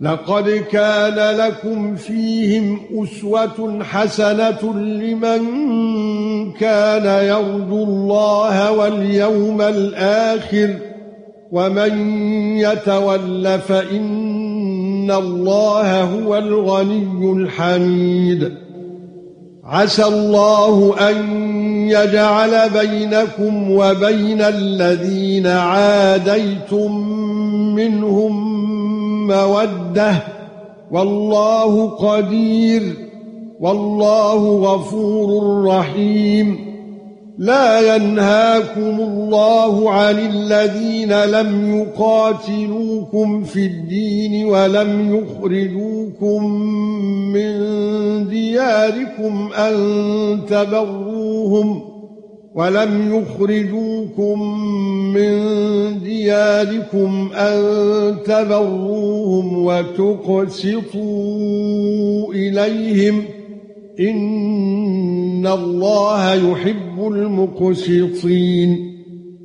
لقد كان لكم فيهم أسوة حسنة لمن كان يرجو الله واليوم الآخر ومن يتول فإن الله هو الغني الحميد. عسى الله أن يجعل بينكم وبين الذين عاديتم منهم مودة والله قدير والله غفور رحيم. لا ينهاكم الله عن الذين لم يقاتلوكم في الدين ولم يخرجوكم من دياركم أن تبروهم ولم يخرجوكم من دياركم أن تبروهم وتقسطوا إليهم إن الله يحب المقسطين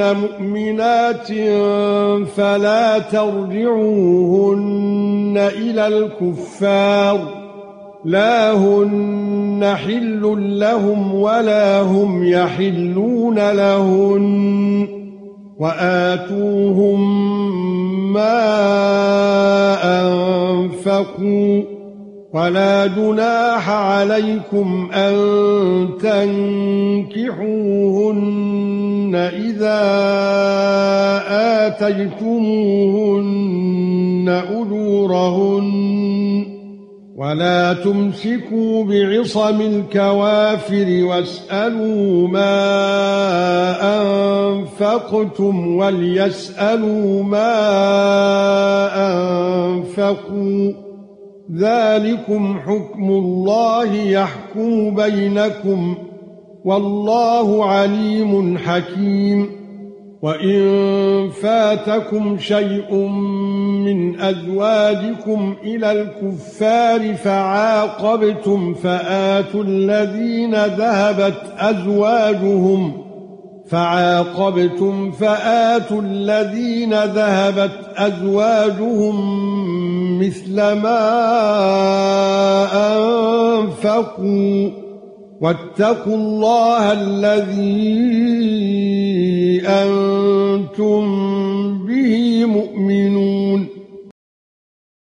مُؤْمِنَاتٍ فَلَا تَرْجِعُوهُنَّ إِلَى الْكُفَّارِ. لَا هُنَّ حِلٌّ لَهُمْ وَلَا هُمْ يَحِلُّونَ لَهُنَّ. وَآتُوهُم مَّا أَنفَقُوا. ولا جناح عليكم أن تنكحوهن إذا آتيتموهن أجورهن ولا تمسكوا بعصم الكوافر واسألوا ما أنفقتم وليسألوا ما أنفقوا ذَلِكُمْ حُكْمُ اللَّهِ يَحْكُمُ بَيْنَكُمْ وَاللَّهُ عَلِيمٌ حَكِيمٌ وَإِن فَاتَكُمْ شَيْءٌ مِنْ أَزْوَاجِكُمْ إِلَى الْكُفَّارِ فَعَاقَبْتُمْ فَآتُوا الَّذِينَ ذَهَبَتْ أَزْوَاجُهُمْ فَعَاقَبْتُمْ فَآتُوا الَّذِينَ ذَهَبَتْ أَزْوَاجُهُمْ مثل ما أنفقوا واتقوا الله الذي مؤمنون